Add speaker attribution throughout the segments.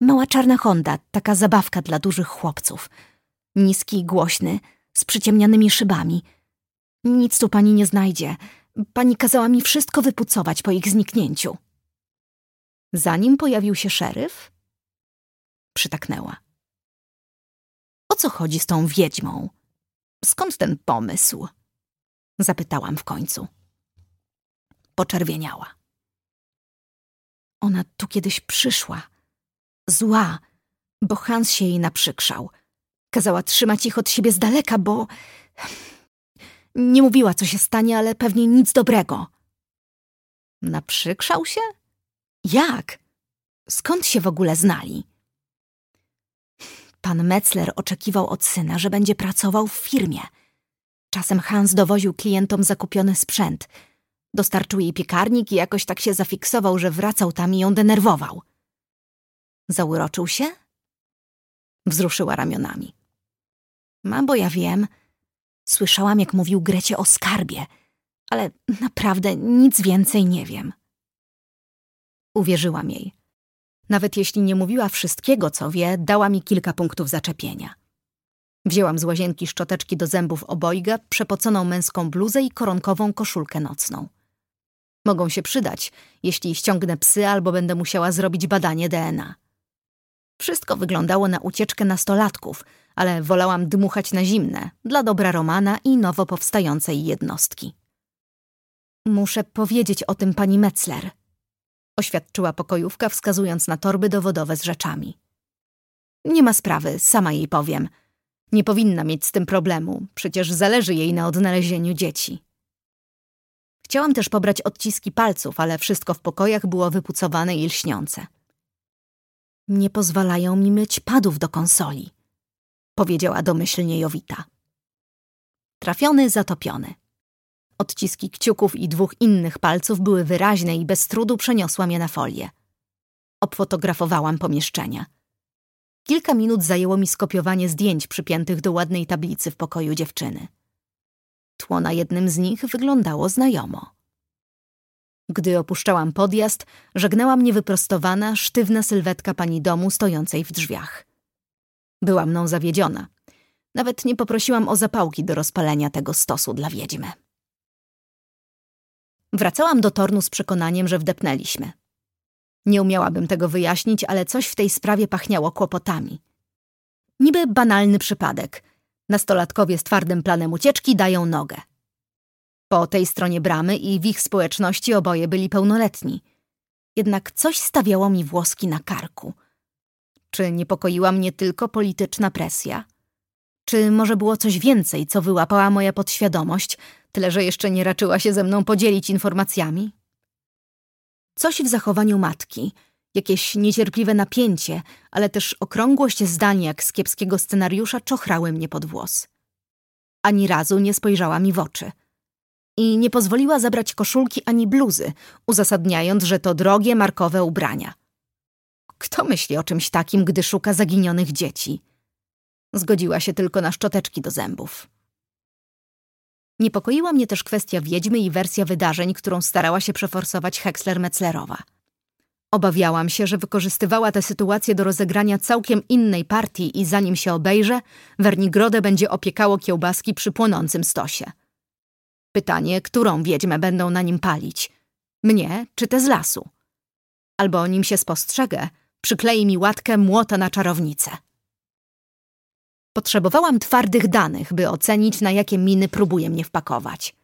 Speaker 1: Mała czarna Honda, taka zabawka dla dużych chłopców. Niski głośny, z przyciemnianymi szybami. Nic tu pani nie znajdzie. Pani kazała mi wszystko wypucować po ich zniknięciu. Zanim pojawił się szeryf, przytaknęła. O co chodzi z tą wiedźmą? Skąd ten pomysł? Zapytałam w końcu. Poczerwieniała. Ona tu kiedyś przyszła. Zła, bo Hans się jej naprzykrzał. Kazała trzymać ich od siebie z daleka, bo... Nie mówiła, co się stanie, ale pewnie nic dobrego. Naprzykrzał się? Jak? Skąd się w ogóle znali? Pan Metzler oczekiwał od syna, że będzie pracował w firmie. Czasem Hans dowoził klientom zakupiony sprzęt. Dostarczył jej piekarnik i jakoś tak się zafiksował, że wracał tam i ją denerwował. Zauroczył się? Wzruszyła ramionami. Ma, bo ja wiem. Słyszałam, jak mówił Grecie o skarbie, ale naprawdę nic więcej nie wiem. Uwierzyłam jej. Nawet jeśli nie mówiła wszystkiego, co wie, dała mi kilka punktów zaczepienia. Wzięłam z łazienki szczoteczki do zębów obojga, przepoconą męską bluzę i koronkową koszulkę nocną. Mogą się przydać, jeśli ściągnę psy albo będę musiała zrobić badanie DNA. Wszystko wyglądało na ucieczkę nastolatków, ale wolałam dmuchać na zimne, dla dobra Romana i nowo powstającej jednostki. Muszę powiedzieć o tym pani Metzler – oświadczyła pokojówka, wskazując na torby dowodowe z rzeczami. Nie ma sprawy, sama jej powiem. Nie powinna mieć z tym problemu, przecież zależy jej na odnalezieniu dzieci. Chciałam też pobrać odciski palców, ale wszystko w pokojach było wypucowane i lśniące. Nie pozwalają mi myć padów do konsoli, powiedziała domyślnie Jowita. Trafiony, zatopiony. Odciski kciuków i dwóch innych palców były wyraźne i bez trudu przeniosłam je na folię. Obfotografowałam pomieszczenia. Kilka minut zajęło mi skopiowanie zdjęć przypiętych do ładnej tablicy w pokoju dziewczyny. Tło na jednym z nich wyglądało znajomo. Gdy opuszczałam podjazd, żegnała mnie wyprostowana, sztywna sylwetka pani domu stojącej w drzwiach. Była mną zawiedziona. Nawet nie poprosiłam o zapałki do rozpalenia tego stosu dla wiedźmy. Wracałam do tornu z przekonaniem, że wdepnęliśmy. Nie umiałabym tego wyjaśnić, ale coś w tej sprawie pachniało kłopotami. Niby banalny przypadek. Nastolatkowie z twardym planem ucieczki dają nogę. Po tej stronie bramy i w ich społeczności oboje byli pełnoletni. Jednak coś stawiało mi włoski na karku. Czy niepokoiła mnie tylko polityczna presja? Czy może było coś więcej, co wyłapała moja podświadomość, tyle że jeszcze nie raczyła się ze mną podzielić informacjami? Coś w zachowaniu matki, jakieś niecierpliwe napięcie, ale też okrągłość zdań jak z kiepskiego scenariusza czochrały mnie pod włos. Ani razu nie spojrzała mi w oczy. I nie pozwoliła zabrać koszulki ani bluzy, uzasadniając, że to drogie, markowe ubrania. Kto myśli o czymś takim, gdy szuka zaginionych dzieci? Zgodziła się tylko na szczoteczki do zębów. Niepokoiła mnie też kwestia wiedźmy i wersja wydarzeń, którą starała się przeforsować Hexler-Metzlerowa. Obawiałam się, że wykorzystywała tę sytuację do rozegrania całkiem innej partii i zanim się obejrzę, Wernigrodę będzie opiekało kiełbaski przy płonącym stosie. Pytanie, którą wiedźmę będą na nim palić? Mnie czy te z lasu? Albo nim się spostrzegę, przyklei mi łatkę młota na czarownicę. Potrzebowałam twardych danych, by ocenić, na jakie miny próbuje mnie wpakować.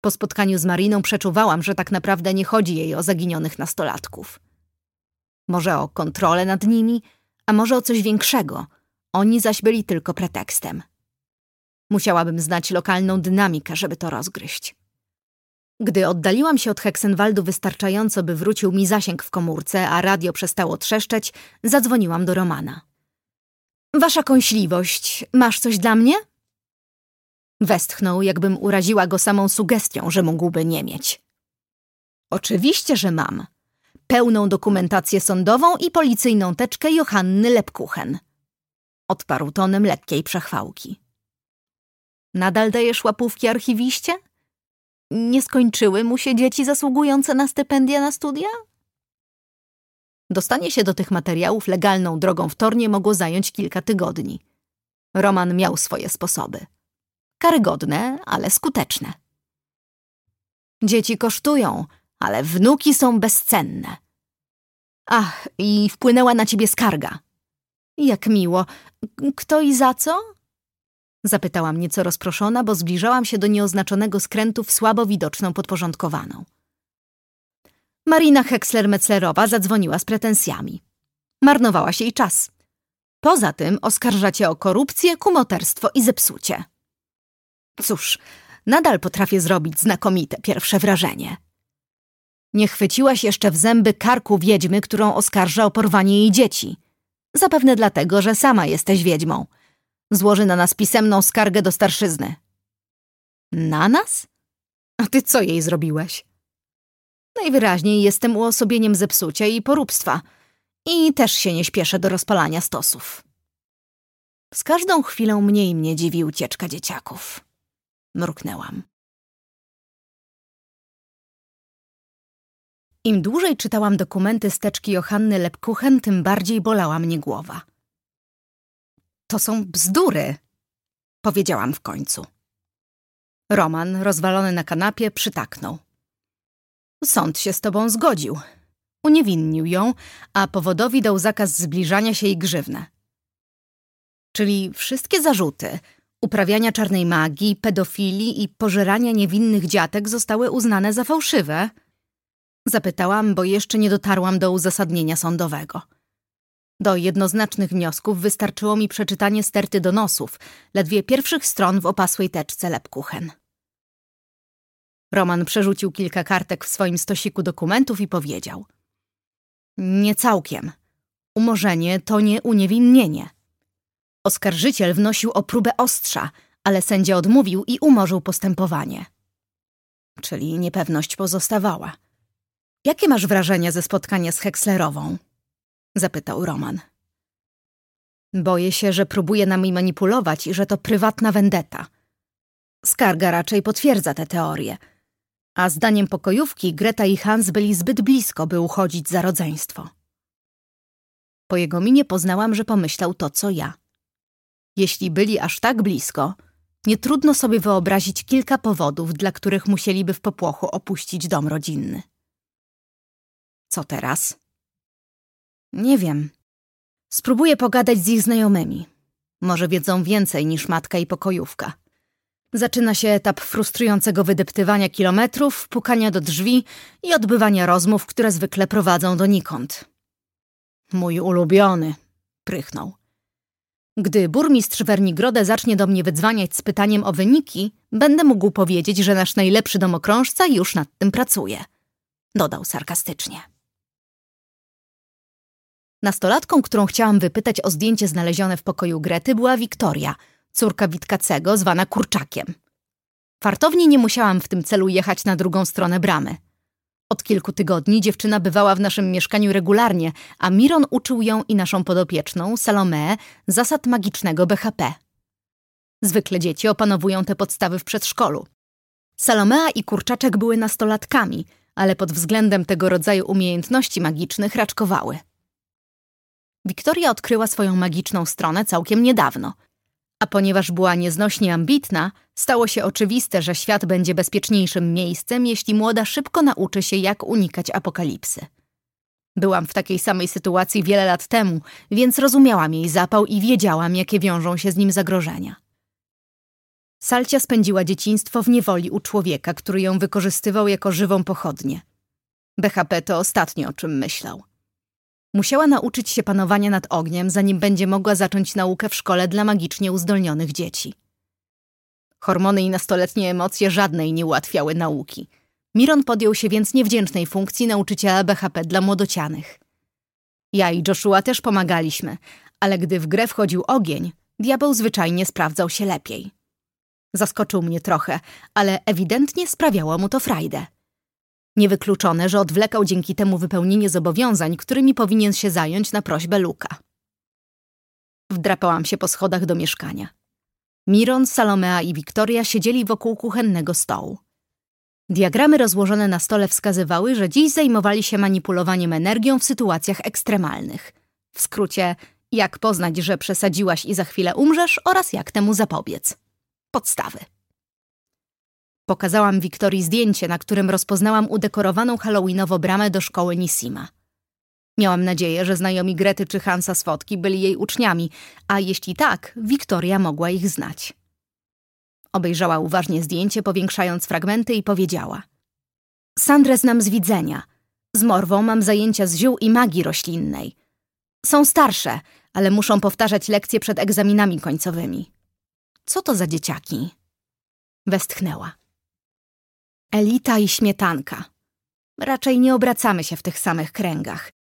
Speaker 1: Po spotkaniu z Mariną przeczuwałam, że tak naprawdę nie chodzi jej o zaginionych nastolatków. Może o kontrolę nad nimi, a może o coś większego. Oni zaś byli tylko pretekstem. Musiałabym znać lokalną dynamikę, żeby to rozgryźć. Gdy oddaliłam się od Heksenwaldu wystarczająco, by wrócił mi zasięg w komórce, a radio przestało trzeszczeć, zadzwoniłam do Romana. Wasza kąśliwość, masz coś dla mnie? Westchnął, jakbym uraziła go samą sugestią, że mógłby nie mieć. Oczywiście, że mam. Pełną dokumentację sądową i policyjną teczkę Johanny Lepkuchen. Odparł tonem lekkiej przechwałki. Nadal dajesz łapówki archiwiście? Nie skończyły mu się dzieci zasługujące na stypendia na studia? Dostanie się do tych materiałów legalną drogą w Tornie mogło zająć kilka tygodni. Roman miał swoje sposoby. Karygodne, ale skuteczne. Dzieci kosztują, ale wnuki są bezcenne. Ach, i wpłynęła na ciebie skarga. Jak miło. Kto i za co? Zapytałam nieco rozproszona, bo zbliżałam się do nieoznaczonego skrętu w słabo widoczną podporządkowaną. Marina Heksler-Metzlerowa zadzwoniła z pretensjami. Marnowała się jej czas. Poza tym oskarżacie o korupcję, kumoterstwo i zepsucie. Cóż, nadal potrafię zrobić znakomite pierwsze wrażenie. Nie chwyciłaś jeszcze w zęby karku wiedźmy, którą oskarża o porwanie jej dzieci. Zapewne dlatego, że sama jesteś wiedźmą. Złoży na nas pisemną skargę do starszyzny. Na nas? A ty co jej zrobiłeś? Najwyraźniej jestem uosobieniem zepsucia i poróbstwa i też się nie śpieszę do rozpalania stosów. Z każdą chwilą mniej mnie dziwi ucieczka dzieciaków. Mruknęłam. Im dłużej czytałam dokumenty steczki Johanny Lepkuchen, tym bardziej bolała mnie głowa. To są bzdury, powiedziałam w końcu. Roman, rozwalony na kanapie, przytaknął. Sąd się z tobą zgodził. Uniewinnił ją, a powodowi dał zakaz zbliżania się i grzywnę. Czyli wszystkie zarzuty uprawiania czarnej magii, pedofilii i pożerania niewinnych dziatek zostały uznane za fałszywe? Zapytałam, bo jeszcze nie dotarłam do uzasadnienia sądowego. Do jednoznacznych wniosków wystarczyło mi przeczytanie sterty donosów, ledwie pierwszych stron w opasłej teczce lepkuchen. Roman przerzucił kilka kartek w swoim stosiku dokumentów i powiedział. Nie całkiem. Umorzenie to nie uniewinnienie. Oskarżyciel wnosił o próbę ostrza, ale sędzia odmówił i umorzył postępowanie. Czyli niepewność pozostawała. Jakie masz wrażenia ze spotkania z Hekslerową? Zapytał Roman. Boję się, że próbuje nami manipulować i że to prywatna vendetta. Skarga raczej potwierdza tę teorię – a zdaniem pokojówki Greta i Hans byli zbyt blisko, by uchodzić za rodzeństwo. Po jego minie poznałam, że pomyślał to, co ja. Jeśli byli aż tak blisko, nie trudno sobie wyobrazić kilka powodów, dla których musieliby w popłochu opuścić dom rodzinny. Co teraz? Nie wiem. Spróbuję pogadać z ich znajomymi. Może wiedzą więcej niż matka i pokojówka. Zaczyna się etap frustrującego wydeptywania kilometrów, pukania do drzwi i odbywania rozmów, które zwykle prowadzą donikąd. Mój ulubiony, prychnął. Gdy burmistrz Wernigrodę zacznie do mnie wydzwaniać z pytaniem o wyniki, będę mógł powiedzieć, że nasz najlepszy domokrążca już nad tym pracuje. Dodał sarkastycznie. Nastolatką, którą chciałam wypytać o zdjęcie znalezione w pokoju Grety, była Wiktoria – córka Witkacego, zwana Kurczakiem. Fartownie nie musiałam w tym celu jechać na drugą stronę bramy. Od kilku tygodni dziewczyna bywała w naszym mieszkaniu regularnie, a Miron uczył ją i naszą podopieczną, Salomę, zasad magicznego BHP. Zwykle dzieci opanowują te podstawy w przedszkolu. Salomea i Kurczaczek były nastolatkami, ale pod względem tego rodzaju umiejętności magicznych raczkowały. Wiktoria odkryła swoją magiczną stronę całkiem niedawno – a ponieważ była nieznośnie ambitna, stało się oczywiste, że świat będzie bezpieczniejszym miejscem, jeśli młoda szybko nauczy się, jak unikać apokalipsy. Byłam w takiej samej sytuacji wiele lat temu, więc rozumiałam jej zapał i wiedziałam, jakie wiążą się z nim zagrożenia. Salcia spędziła dzieciństwo w niewoli u człowieka, który ją wykorzystywał jako żywą pochodnię. BHP to ostatnie, o czym myślał. Musiała nauczyć się panowania nad ogniem, zanim będzie mogła zacząć naukę w szkole dla magicznie uzdolnionych dzieci. Hormony i nastoletnie emocje żadnej nie ułatwiały nauki. Miron podjął się więc niewdzięcznej funkcji nauczyciela BHP dla młodocianych. Ja i Joshua też pomagaliśmy, ale gdy w grę wchodził ogień, diabeł zwyczajnie sprawdzał się lepiej. Zaskoczył mnie trochę, ale ewidentnie sprawiało mu to frajdę. Niewykluczone, że odwlekał dzięki temu wypełnienie zobowiązań, którymi powinien się zająć na prośbę Luka. Wdrapałam się po schodach do mieszkania. Miron, Salomea i Wiktoria siedzieli wokół kuchennego stołu. Diagramy rozłożone na stole wskazywały, że dziś zajmowali się manipulowaniem energią w sytuacjach ekstremalnych. W skrócie, jak poznać, że przesadziłaś i za chwilę umrzesz oraz jak temu zapobiec. Podstawy. Pokazałam Wiktorii zdjęcie, na którym rozpoznałam udekorowaną halloweenowo bramę do szkoły Nisima. Miałam nadzieję, że znajomi Grety czy Hansa z fotki byli jej uczniami, a jeśli tak, Wiktoria mogła ich znać. Obejrzała uważnie zdjęcie, powiększając fragmenty i powiedziała. Sandrę znam z widzenia. Z Morwą mam zajęcia z ziół i magii roślinnej. Są starsze, ale muszą powtarzać lekcje przed egzaminami końcowymi. Co to za dzieciaki? Westchnęła. Elita i śmietanka. Raczej nie obracamy się w tych samych kręgach.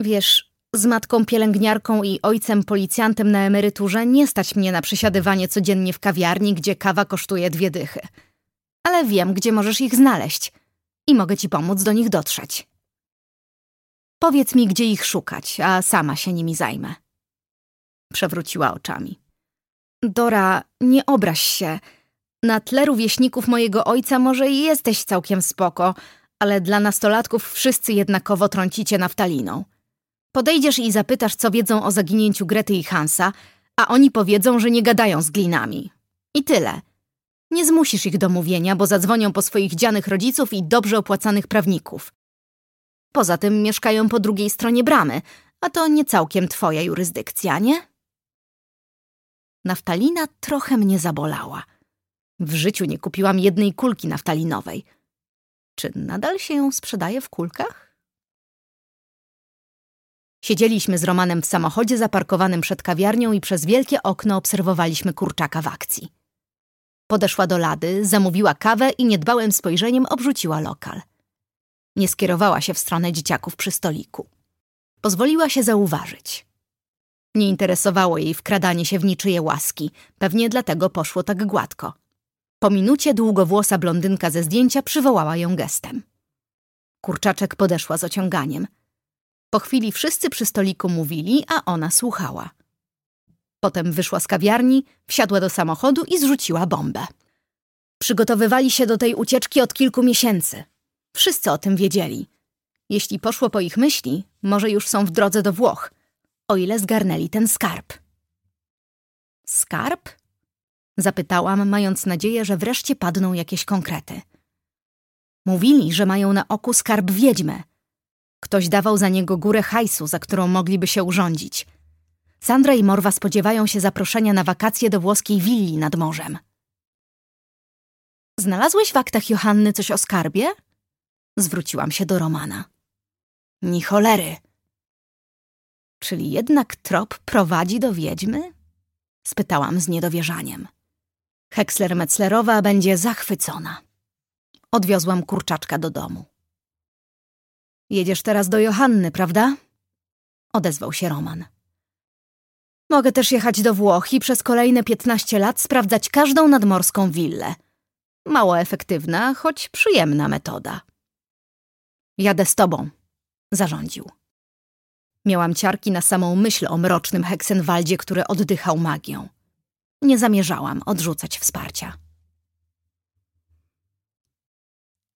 Speaker 1: Wiesz, z matką pielęgniarką i ojcem policjantem na emeryturze nie stać mnie na przesiadywanie codziennie w kawiarni, gdzie kawa kosztuje dwie dychy. Ale wiem, gdzie możesz ich znaleźć i mogę ci pomóc do nich dotrzeć. Powiedz mi, gdzie ich szukać, a sama się nimi zajmę. Przewróciła oczami. Dora, nie obraź się. Na tle rówieśników mojego ojca może i jesteś całkiem spoko, ale dla nastolatków wszyscy jednakowo trącicie naftaliną. Podejdziesz i zapytasz, co wiedzą o zaginięciu Grety i Hansa, a oni powiedzą, że nie gadają z glinami. I tyle. Nie zmusisz ich do mówienia, bo zadzwonią po swoich dzianych rodziców i dobrze opłacanych prawników. Poza tym mieszkają po drugiej stronie bramy, a to nie całkiem twoja jurysdykcja, nie? Naftalina trochę mnie zabolała. W życiu nie kupiłam jednej kulki naftalinowej. Czy nadal się ją sprzedaje w kulkach? Siedzieliśmy z Romanem w samochodzie zaparkowanym przed kawiarnią i przez wielkie okno obserwowaliśmy kurczaka w akcji. Podeszła do lady, zamówiła kawę i niedbałym spojrzeniem obrzuciła lokal. Nie skierowała się w stronę dzieciaków przy stoliku. Pozwoliła się zauważyć. Nie interesowało jej wkradanie się w niczyje łaski, pewnie dlatego poszło tak gładko. Po minucie długowłosa blondynka ze zdjęcia przywołała ją gestem. Kurczaczek podeszła z ociąganiem – po chwili wszyscy przy stoliku mówili, a ona słuchała. Potem wyszła z kawiarni, wsiadła do samochodu i zrzuciła bombę. Przygotowywali się do tej ucieczki od kilku miesięcy. Wszyscy o tym wiedzieli. Jeśli poszło po ich myśli, może już są w drodze do Włoch, o ile zgarnęli ten skarb. Skarb? Zapytałam, mając nadzieję, że wreszcie padną jakieś konkrety. Mówili, że mają na oku skarb wiedźmy, Ktoś dawał za niego górę hajsu, za którą mogliby się urządzić. Sandra i Morwa spodziewają się zaproszenia na wakacje do włoskiej willi nad morzem. Znalazłeś w aktach Johanny coś o skarbie? Zwróciłam się do Romana. Ni cholery. Czyli jednak trop prowadzi do wiedźmy? Spytałam z niedowierzaniem. Heksler-Metzlerowa będzie zachwycona. Odwiozłam kurczaczka do domu. Jedziesz teraz do Johanny, prawda? Odezwał się Roman. Mogę też jechać do Włoch i przez kolejne piętnaście lat sprawdzać każdą nadmorską willę. Mało efektywna, choć przyjemna metoda. Jadę z tobą, zarządził. Miałam ciarki na samą myśl o mrocznym Heksenwaldzie, który oddychał magią. Nie zamierzałam odrzucać wsparcia.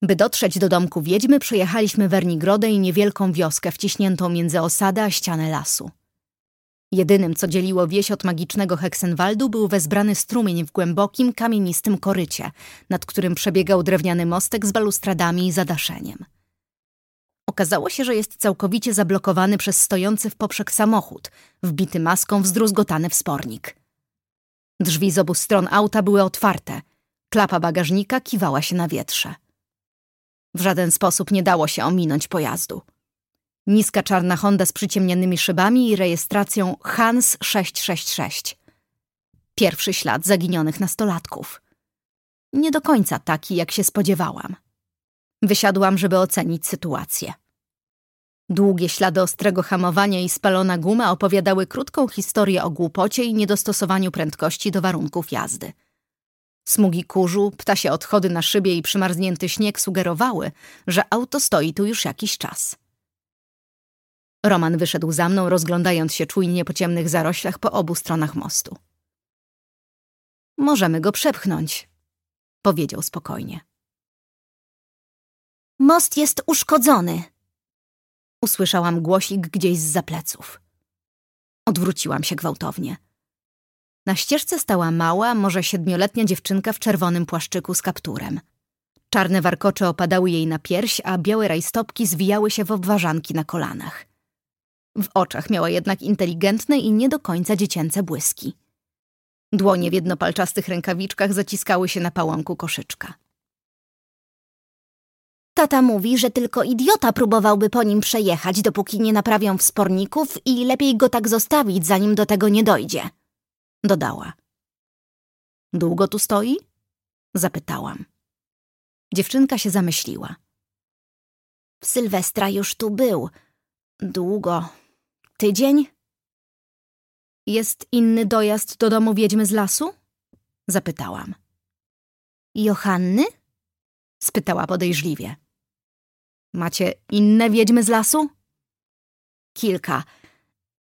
Speaker 1: By dotrzeć do domku wiedźmy, przejechaliśmy Wernigrodę i niewielką wioskę wciśniętą między osadę a ścianę lasu. Jedynym, co dzieliło wieś od magicznego Heksenwaldu, był wezbrany strumień w głębokim, kamienistym korycie, nad którym przebiegał drewniany mostek z balustradami i zadaszeniem. Okazało się, że jest całkowicie zablokowany przez stojący w poprzek samochód, wbity maską w zdruzgotany wspornik. Drzwi z obu stron auta były otwarte, klapa bagażnika kiwała się na wietrze. W żaden sposób nie dało się ominąć pojazdu. Niska czarna Honda z przyciemnionymi szybami i rejestracją Hans 666. Pierwszy ślad zaginionych nastolatków. Nie do końca taki, jak się spodziewałam. Wysiadłam, żeby ocenić sytuację. Długie ślady ostrego hamowania i spalona guma opowiadały krótką historię o głupocie i niedostosowaniu prędkości do warunków jazdy. Smugi kurzu, ptasie odchody na szybie i przymarznięty śnieg sugerowały, że auto stoi tu już jakiś czas. Roman wyszedł za mną, rozglądając się czujnie po ciemnych zaroślach po obu stronach mostu. Możemy go przepchnąć, powiedział spokojnie. Most jest uszkodzony. Usłyszałam głosik gdzieś z pleców. Odwróciłam się gwałtownie. Na ścieżce stała mała, może siedmioletnia dziewczynka w czerwonym płaszczyku z kapturem. Czarne warkocze opadały jej na pierś, a białe rajstopki zwijały się w obwarzanki na kolanach. W oczach miała jednak inteligentne i nie do końca dziecięce błyski. Dłonie w jednopalczastych rękawiczkach zaciskały się na pałąku koszyczka. Tata mówi, że tylko idiota próbowałby po nim przejechać, dopóki nie naprawią wsporników i lepiej go tak zostawić, zanim do tego nie dojdzie. Dodała. Długo tu stoi? Zapytałam. Dziewczynka się zamyśliła. Sylwestra już tu był. Długo. Tydzień? Jest inny dojazd do domu wiedźmy z lasu? Zapytałam. Johanny? Spytała podejrzliwie. Macie inne wiedźmy z lasu? Kilka.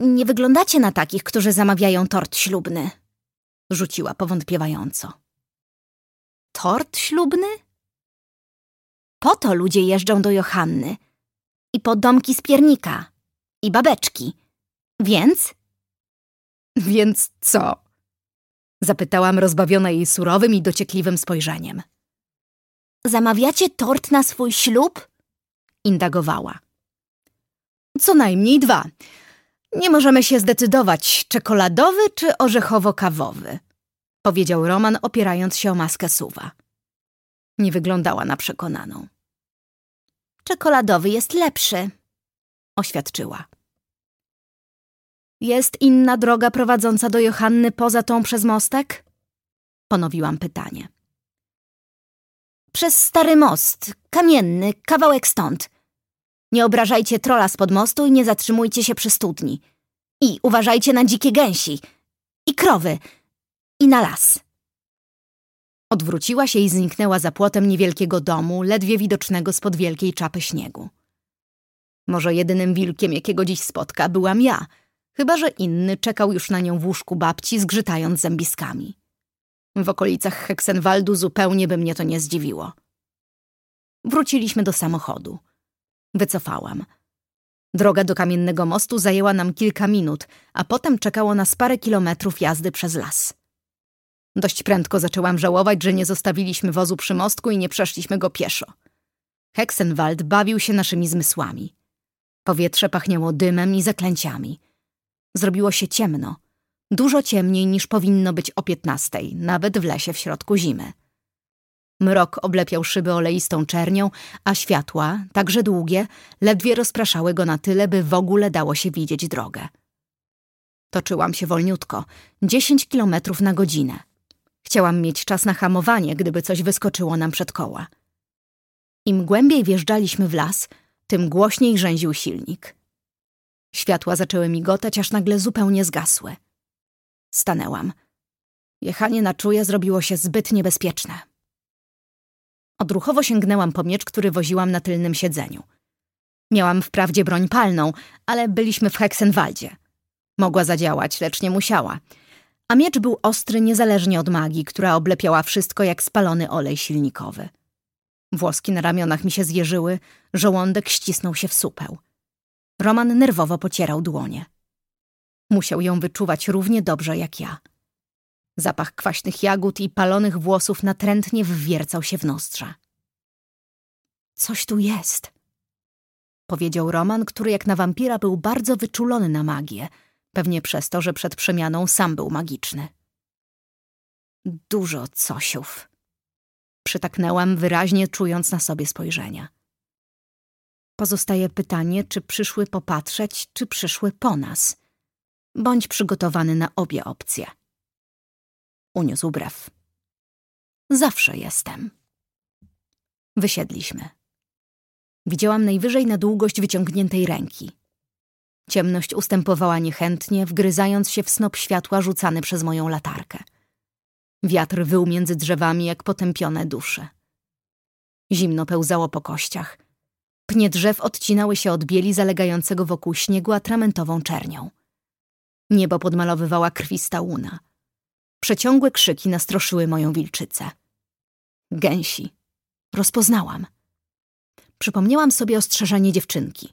Speaker 1: Nie wyglądacie na takich, którzy zamawiają tort ślubny. Rzuciła powątpiewająco. Tort ślubny? Po to ludzie jeżdżą do Johanny. I po domki z piernika. I babeczki. Więc? Więc co? Zapytałam rozbawiona jej surowym i dociekliwym spojrzeniem. Zamawiacie tort na swój ślub? Indagowała. Co najmniej dwa. Nie możemy się zdecydować, czekoladowy czy orzechowo-kawowy, powiedział Roman, opierając się o maskę suwa. Nie wyglądała na przekonaną. Czekoladowy jest lepszy, oświadczyła. Jest inna droga prowadząca do Johanny poza tą przez mostek? Ponowiłam pytanie. Przez stary most, kamienny, kawałek stąd. Nie obrażajcie trola spod mostu i nie zatrzymujcie się przy studni. I uważajcie na dzikie gęsi. I krowy. I na las. Odwróciła się i zniknęła za płotem niewielkiego domu, ledwie widocznego spod wielkiej czapy śniegu. Może jedynym wilkiem, jakiego dziś spotka, byłam ja, chyba że inny czekał już na nią w łóżku babci, zgrzytając zębiskami. W okolicach Heksenwaldu zupełnie by mnie to nie zdziwiło. Wróciliśmy do samochodu. Wycofałam. Droga do kamiennego mostu zajęła nam kilka minut, a potem czekało nas parę kilometrów jazdy przez las. Dość prędko zaczęłam żałować, że nie zostawiliśmy wozu przy mostku i nie przeszliśmy go pieszo. Heksenwald bawił się naszymi zmysłami. Powietrze pachniało dymem i zaklęciami. Zrobiło się ciemno. Dużo ciemniej niż powinno być o piętnastej, nawet w lesie w środku zimy. Mrok oblepiał szyby oleistą czernią, a światła, także długie, ledwie rozpraszały go na tyle, by w ogóle dało się widzieć drogę. Toczyłam się wolniutko, dziesięć kilometrów na godzinę. Chciałam mieć czas na hamowanie, gdyby coś wyskoczyło nam przed koła. Im głębiej wjeżdżaliśmy w las, tym głośniej rzęził silnik. Światła zaczęły migotać, aż nagle zupełnie zgasły. Stanęłam. Jechanie na czuje zrobiło się zbyt niebezpieczne. Odruchowo sięgnęłam po miecz, który woziłam na tylnym siedzeniu. Miałam wprawdzie broń palną, ale byliśmy w Heksenwaldzie. Mogła zadziałać, lecz nie musiała. A miecz był ostry niezależnie od magii, która oblepiała wszystko jak spalony olej silnikowy. Włoski na ramionach mi się zjeżyły, żołądek ścisnął się w supeł. Roman nerwowo pocierał dłonie. Musiał ją wyczuwać równie dobrze jak ja. Zapach kwaśnych jagód i palonych włosów natrętnie wwiercał się w nozdrza. Coś tu jest, powiedział Roman, który jak na wampira był bardzo wyczulony na magię, pewnie przez to, że przed przemianą sam był magiczny. Dużo cosiów. Przytaknęłam wyraźnie, czując na sobie spojrzenia. Pozostaje pytanie, czy przyszły popatrzeć, czy przyszły po nas. Bądź przygotowany na obie opcje. Uniósł brew. Zawsze jestem. Wysiedliśmy. Widziałam najwyżej na długość wyciągniętej ręki. Ciemność ustępowała niechętnie, wgryzając się w snop światła rzucany przez moją latarkę. Wiatr wył między drzewami jak potępione dusze. Zimno pełzało po kościach. Pnie drzew odcinały się od bieli zalegającego wokół śniegu atramentową czernią. Niebo podmalowywała krwista łuna. Przeciągłe krzyki nastroszyły moją wilczycę. Gęsi. Rozpoznałam. przypomniałam sobie ostrzeżenie dziewczynki.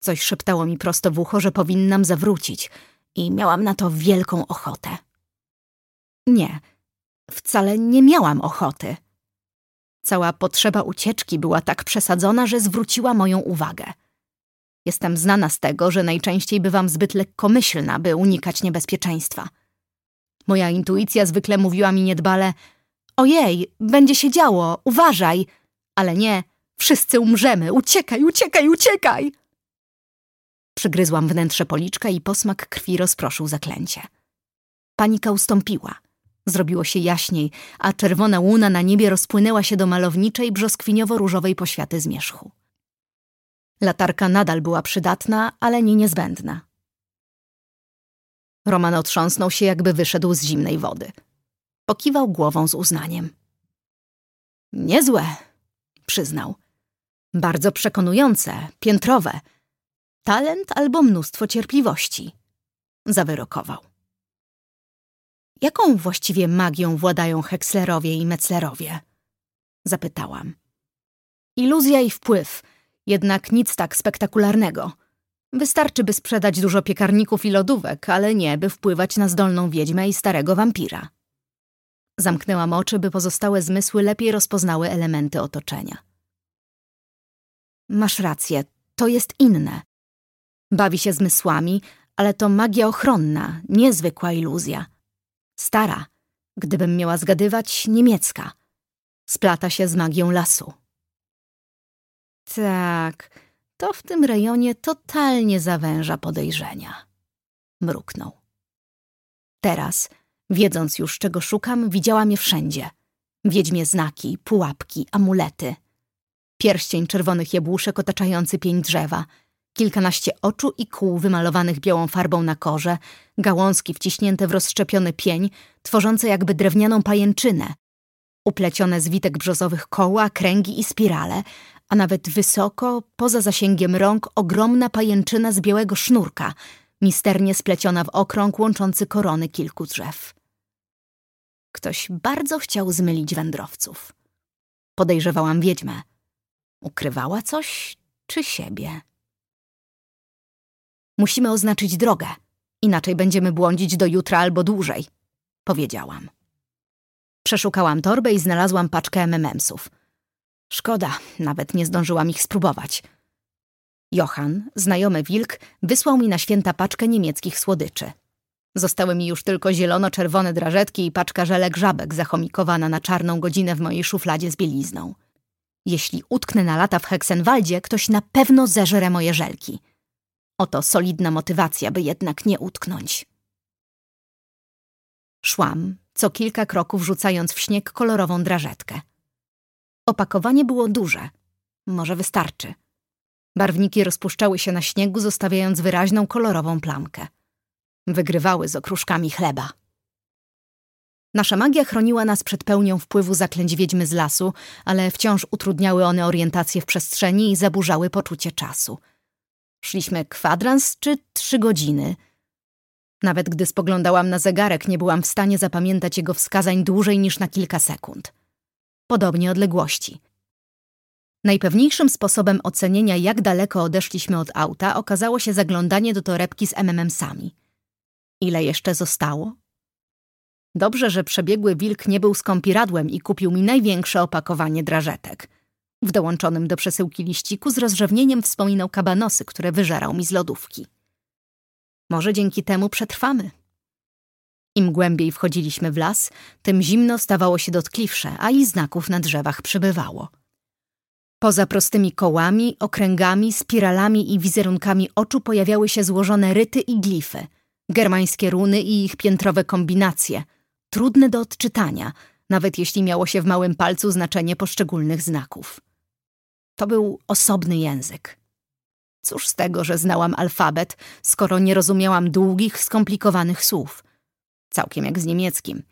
Speaker 1: Coś szeptało mi prosto w ucho, że powinnam zawrócić i miałam na to wielką ochotę. Nie, wcale nie miałam ochoty. Cała potrzeba ucieczki była tak przesadzona, że zwróciła moją uwagę. Jestem znana z tego, że najczęściej bywam zbyt lekkomyślna, by unikać niebezpieczeństwa. Moja intuicja zwykle mówiła mi niedbale: Ojej, będzie się działo, uważaj! Ale nie, wszyscy umrzemy, uciekaj, uciekaj, uciekaj! Przygryzłam wnętrze policzka i posmak krwi rozproszył zaklęcie. Panika ustąpiła. Zrobiło się jaśniej, a czerwona łuna na niebie rozpłynęła się do malowniczej, brzoskwiniowo-różowej poświaty zmierzchu. Latarka nadal była przydatna, ale nie niezbędna. Roman otrząsnął się, jakby wyszedł z zimnej wody. Pokiwał głową z uznaniem. Niezłe, przyznał. Bardzo przekonujące, piętrowe. Talent albo mnóstwo cierpliwości. Zawyrokował. Jaką właściwie magią władają Hekslerowie i Metzlerowie? Zapytałam. Iluzja i wpływ, jednak nic tak spektakularnego. Wystarczy, by sprzedać dużo piekarników i lodówek, ale nie, by wpływać na zdolną wiedźmę i starego wampira. Zamknęłam oczy, by pozostałe zmysły lepiej rozpoznały elementy otoczenia. Masz rację, to jest inne. Bawi się zmysłami, ale to magia ochronna, niezwykła iluzja. Stara, gdybym miała zgadywać, niemiecka. Splata się z magią lasu. Tak, to w tym rejonie totalnie zawęża podejrzenia. Mruknął. Teraz, wiedząc już czego szukam, widziałam je wszędzie. Wiedźmie znaki, pułapki, amulety. Pierścień czerwonych jabłuszek otaczający pień drzewa, kilkanaście oczu i kół wymalowanych białą farbą na korze, gałązki wciśnięte w rozszczepiony pień, tworzące jakby drewnianą pajęczynę, uplecione z witek brzozowych koła, kręgi i spirale, a nawet wysoko, poza zasięgiem rąk, ogromna pajęczyna z białego sznurka, misternie spleciona w okrąg łączący korony kilku drzew. Ktoś bardzo chciał zmylić wędrowców. Podejrzewałam wiedźmę. Ukrywała coś czy siebie? Musimy oznaczyć drogę, inaczej będziemy błądzić do jutra albo dłużej, powiedziałam. Przeszukałam torbę i znalazłam paczkę MMMsów. Szkoda, nawet nie zdążyłam ich spróbować. Johan, znajomy wilk, wysłał mi na święta paczkę niemieckich słodyczy. Zostały mi już tylko zielono-czerwone drażetki i paczka żelek żabek zachomikowana na czarną godzinę w mojej szufladzie z bielizną. Jeśli utknę na lata w Heksenwaldzie, ktoś na pewno zeżre moje żelki. Oto solidna motywacja, by jednak nie utknąć. Szłam, co kilka kroków rzucając w śnieg kolorową drażetkę. Opakowanie było duże. Może wystarczy. Barwniki rozpuszczały się na śniegu, zostawiając wyraźną kolorową plamkę. Wygrywały z okruszkami chleba. Nasza magia chroniła nas przed pełnią wpływu zaklęć wiedźmy z lasu, ale wciąż utrudniały one orientację w przestrzeni i zaburzały poczucie czasu. Szliśmy kwadrans czy trzy godziny. Nawet gdy spoglądałam na zegarek, nie byłam w stanie zapamiętać jego wskazań dłużej niż na kilka sekund podobnie odległości. Najpewniejszym sposobem ocenienia, jak daleko odeszliśmy od auta, okazało się zaglądanie do torebki z MMM-sami. Ile jeszcze zostało? Dobrze, że przebiegły wilk nie był skąpiradłem i kupił mi największe opakowanie drażetek. W dołączonym do przesyłki liściku z rozrzewnieniem wspominał kabanosy, które wyżerał mi z lodówki. Może dzięki temu przetrwamy. Im głębiej wchodziliśmy w las, tym zimno stawało się dotkliwsze, a i znaków na drzewach przybywało. Poza prostymi kołami, okręgami, spiralami i wizerunkami oczu pojawiały się złożone ryty i glify, germańskie runy i ich piętrowe kombinacje, trudne do odczytania, nawet jeśli miało się w małym palcu znaczenie poszczególnych znaków. To był osobny język. Cóż z tego, że znałam alfabet, skoro nie rozumiałam długich, skomplikowanych słów – całkiem jak z niemieckim.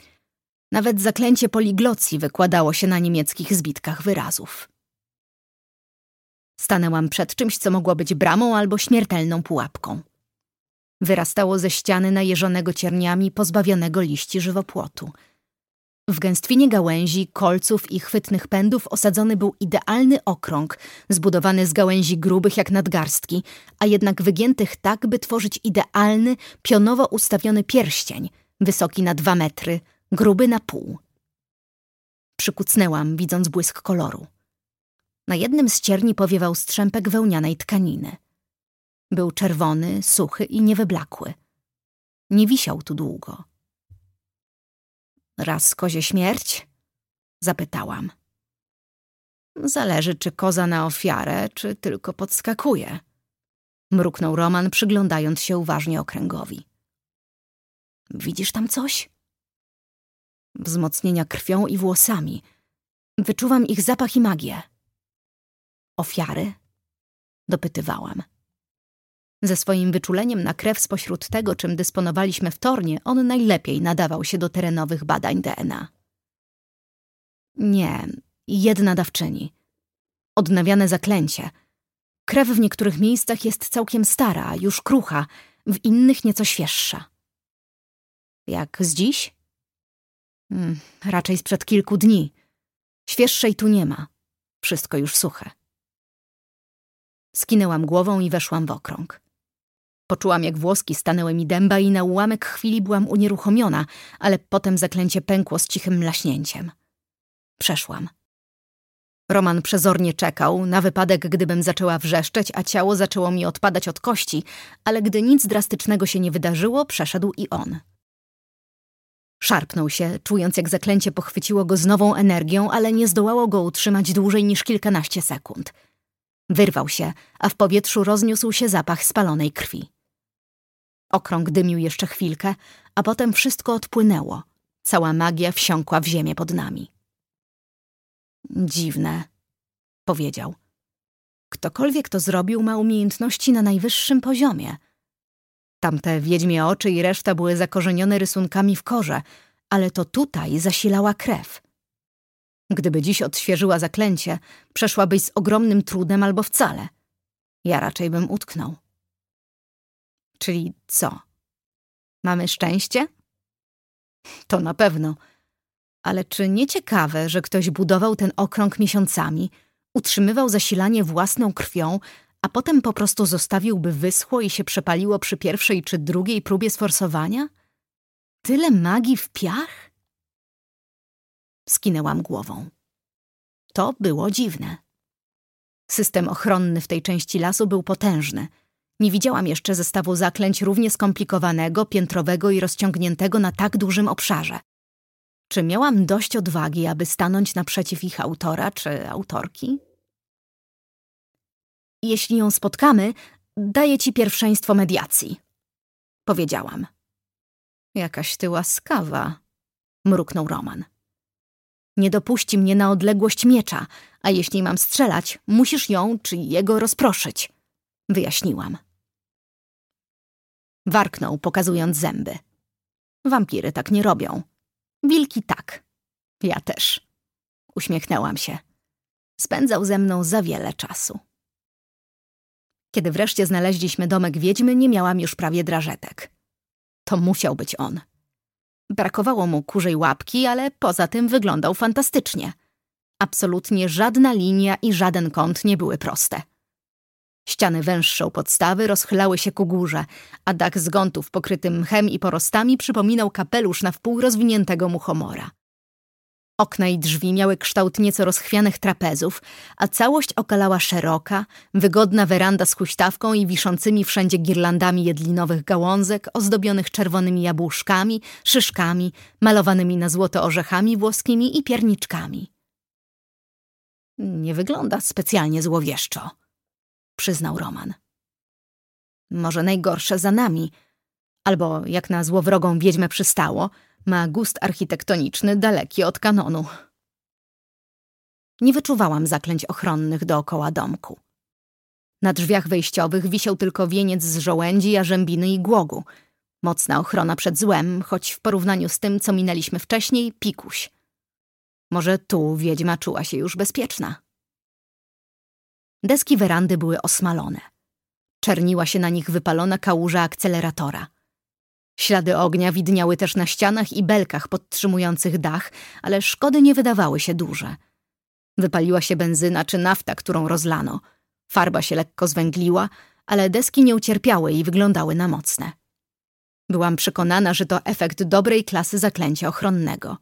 Speaker 1: Nawet zaklęcie poliglocji wykładało się na niemieckich zbitkach wyrazów. Stanęłam przed czymś, co mogło być bramą albo śmiertelną pułapką. Wyrastało ze ściany najeżonego cierniami, pozbawionego liści żywopłotu. W gęstwinie gałęzi, kolców i chwytnych pędów osadzony był idealny okrąg, zbudowany z gałęzi grubych jak nadgarstki, a jednak wygiętych tak, by tworzyć idealny, pionowo ustawiony pierścień, wysoki na dwa metry, gruby na pół. Przykucnęłam, widząc błysk koloru. Na jednym z cierni powiewał strzępek wełnianej tkaniny. Był czerwony, suchy i niewyblakły. Nie wisiał tu długo. Raz kozie śmierć? Zapytałam. Zależy, czy koza na ofiarę, czy tylko podskakuje. Mruknął Roman, przyglądając się uważnie okręgowi. Widzisz tam coś? Wzmocnienia krwią i włosami. Wyczuwam ich zapach i magię. Ofiary? Dopytywałam. Ze swoim wyczuleniem na krew spośród tego, czym dysponowaliśmy w Tornie, on najlepiej nadawał się do terenowych badań DNA. Nie, jedna dawczyni. Odnawiane zaklęcie. Krew w niektórych miejscach jest całkiem stara, już krucha, w innych nieco świeższa. Jak z dziś? Hmm, raczej sprzed kilku dni. Świeższej tu nie ma. Wszystko już suche. Skinęłam głową i weszłam w okrąg. Poczułam, jak włoski stanęły mi dęba i na ułamek chwili byłam unieruchomiona, ale potem zaklęcie pękło z cichym mlaśnięciem. Przeszłam. Roman przezornie czekał, na wypadek, gdybym zaczęła wrzeszczeć, a ciało zaczęło mi odpadać od kości, ale gdy nic drastycznego się nie wydarzyło, przeszedł i on. Szarpnął się, czując jak zaklęcie pochwyciło go z nową energią, ale nie zdołało go utrzymać dłużej niż kilkanaście sekund. Wyrwał się, a w powietrzu rozniósł się zapach spalonej krwi. Okrąg dymił jeszcze chwilkę, a potem wszystko odpłynęło. Cała magia wsiąkła w ziemię pod nami. Dziwne, powiedział. Ktokolwiek to zrobił, ma umiejętności na najwyższym poziomie. Tamte wiedźmie oczy i reszta były zakorzenione rysunkami w korze, ale to tutaj zasilała krew. Gdyby dziś odświeżyła zaklęcie, przeszłabyś z ogromnym trudem albo wcale. Ja raczej bym utknął. Czyli co? Mamy szczęście? To na pewno. Ale czy nie ciekawe, że ktoś budował ten okrąg miesiącami, utrzymywał zasilanie własną krwią, a potem po prostu zostawił, by wyschło i się przepaliło przy pierwszej czy drugiej próbie sforsowania? Tyle magii w piach? Skinęłam głową. To było dziwne. System ochronny w tej części lasu był potężny – nie widziałam jeszcze zestawu zaklęć równie skomplikowanego, piętrowego i rozciągniętego na tak dużym obszarze. Czy miałam dość odwagi, aby stanąć naprzeciw ich autora czy autorki? Jeśli ją spotkamy, daję ci pierwszeństwo mediacji, powiedziałam. Jakaś ty łaskawa, mruknął Roman. Nie dopuści mnie na odległość miecza, a jeśli mam strzelać, musisz ją czy jego rozproszyć, wyjaśniłam. Warknął, pokazując zęby. Wampiry tak nie robią. Wilki tak. Ja też. Uśmiechnęłam się. Spędzał ze mną za wiele czasu. Kiedy wreszcie znaleźliśmy domek wiedźmy, nie miałam już prawie drażetek. To musiał być on. Brakowało mu kurzej łapki, ale poza tym wyglądał fantastycznie. Absolutnie żadna linia i żaden kąt nie były proste. Ściany węższą podstawy rozchylały się ku górze, a dach z gątów pokryty mchem i porostami przypominał kapelusz na wpół rozwiniętego muchomora. Okna i drzwi miały kształt nieco rozchwianych trapezów, a całość okalała szeroka, wygodna weranda z huśtawką i wiszącymi wszędzie girlandami jedlinowych gałązek ozdobionych czerwonymi jabłuszkami, szyszkami, malowanymi na złoto orzechami włoskimi i pierniczkami. Nie wygląda specjalnie złowieszczo przyznał Roman. Może najgorsze za nami, albo jak na złowrogą wiedźmę przystało, ma gust architektoniczny daleki od kanonu. Nie wyczuwałam zaklęć ochronnych dookoła domku. Na drzwiach wejściowych wisiał tylko wieniec z żołędzi, jarzębiny i głogu. Mocna ochrona przed złem, choć w porównaniu z tym, co minęliśmy wcześniej, pikuś. Może tu wiedźma czuła się już bezpieczna. Deski werandy były osmalone. Czerniła się na nich wypalona kałuża akceleratora. Ślady ognia widniały też na ścianach i belkach podtrzymujących dach, ale szkody nie wydawały się duże. Wypaliła się benzyna czy nafta, którą rozlano. Farba się lekko zwęgliła, ale deski nie ucierpiały i wyglądały na mocne. Byłam przekonana, że to efekt dobrej klasy zaklęcia ochronnego.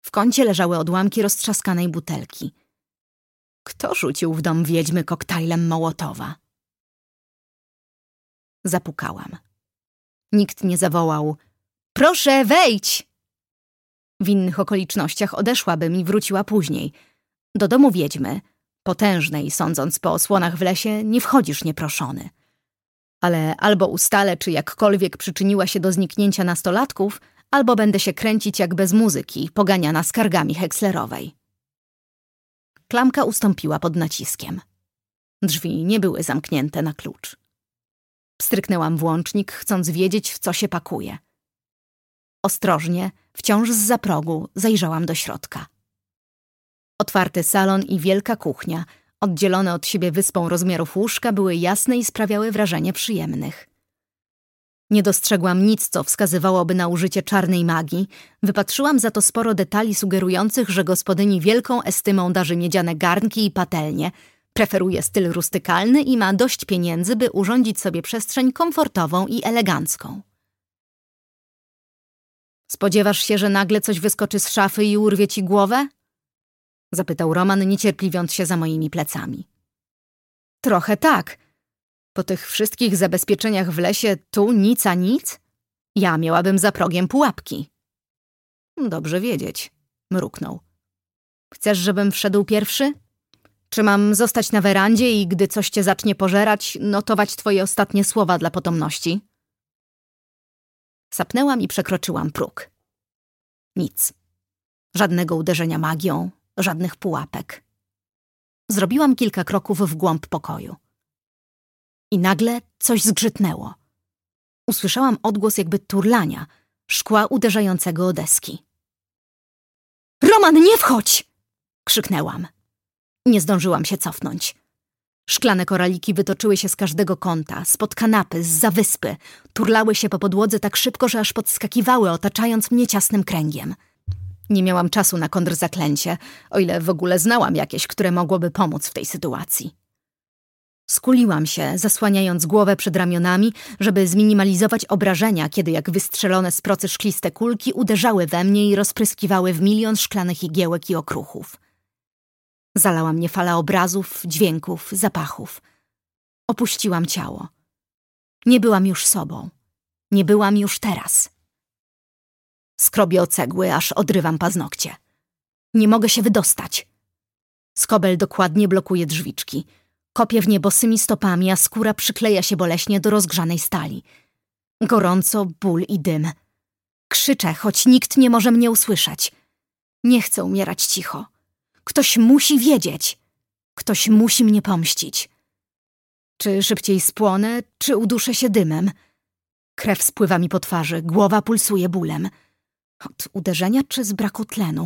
Speaker 1: W kącie leżały odłamki roztrzaskanej butelki. Kto rzucił w dom wiedźmy koktajlem Mołotowa? Zapukałam. Nikt nie zawołał Proszę, wejdź! W innych okolicznościach odeszłabym i wróciła później. Do domu wiedźmy, potężnej, sądząc po osłonach w lesie, nie wchodzisz nieproszony. Ale albo ustalę, czy jakkolwiek przyczyniła się do zniknięcia nastolatków, albo będę się kręcić jak bez muzyki, poganiana skargami Hekslerowej. Klamka ustąpiła pod naciskiem. Drzwi nie były zamknięte na klucz. Stryknęłam włącznik, chcąc wiedzieć, w co się pakuje. Ostrożnie, wciąż z za progu, zajrzałam do środka. Otwarty salon i wielka kuchnia, oddzielone od siebie wyspą rozmiarów łóżka, były jasne i sprawiały wrażenie przyjemnych. Nie dostrzegłam nic, co wskazywałoby na użycie czarnej magii. Wypatrzyłam za to sporo detali sugerujących, że gospodyni wielką estymą darzy miedziane garnki i patelnie, preferuje styl rustykalny i ma dość pieniędzy, by urządzić sobie przestrzeń komfortową i elegancką. Spodziewasz się, że nagle coś wyskoczy z szafy i urwie ci głowę? Zapytał Roman, niecierpliwiąc się za moimi plecami. Trochę tak. Po tych wszystkich zabezpieczeniach w lesie tu nic a nic? Ja miałabym za progiem pułapki. Dobrze wiedzieć, mruknął. Chcesz, żebym wszedł pierwszy? Czy mam zostać na werandzie i gdy coś cię zacznie pożerać, notować twoje ostatnie słowa dla potomności? Sapnęłam i przekroczyłam próg. Nic. Żadnego uderzenia magią, żadnych pułapek. Zrobiłam kilka kroków w głąb pokoju. I nagle coś zgrzytnęło. Usłyszałam odgłos jakby turlania, szkła uderzającego o deski. Roman, nie wchodź! krzyknęłam. Nie zdążyłam się cofnąć. Szklane koraliki wytoczyły się z każdego kąta, spod kanapy, z za wyspy. Turlały się po podłodze tak szybko, że aż podskakiwały, otaczając mnie ciasnym kręgiem. Nie miałam czasu na kontrzaklęcie, o ile w ogóle znałam jakieś, które mogłoby pomóc w tej sytuacji. Skuliłam się, zasłaniając głowę przed ramionami, żeby zminimalizować obrażenia, kiedy jak wystrzelone z procy szkliste kulki uderzały we mnie i rozpryskiwały w milion szklanych igiełek i okruchów. Zalała mnie fala obrazów, dźwięków, zapachów. Opuściłam ciało. Nie byłam już sobą. Nie byłam już teraz. Skrobię o cegły, aż odrywam paznokcie. Nie mogę się wydostać. Skobel dokładnie blokuje drzwiczki. Kopię w nie bosymi stopami, a skóra przykleja się boleśnie do rozgrzanej stali. Gorąco, ból i dym. Krzyczę, choć nikt nie może mnie usłyszeć. Nie chcę umierać cicho. Ktoś musi wiedzieć. Ktoś musi mnie pomścić. Czy szybciej spłonę, czy uduszę się dymem? Krew spływa mi po twarzy, głowa pulsuje bólem. Od uderzenia czy z braku tlenu?